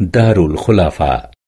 دار الخلفاء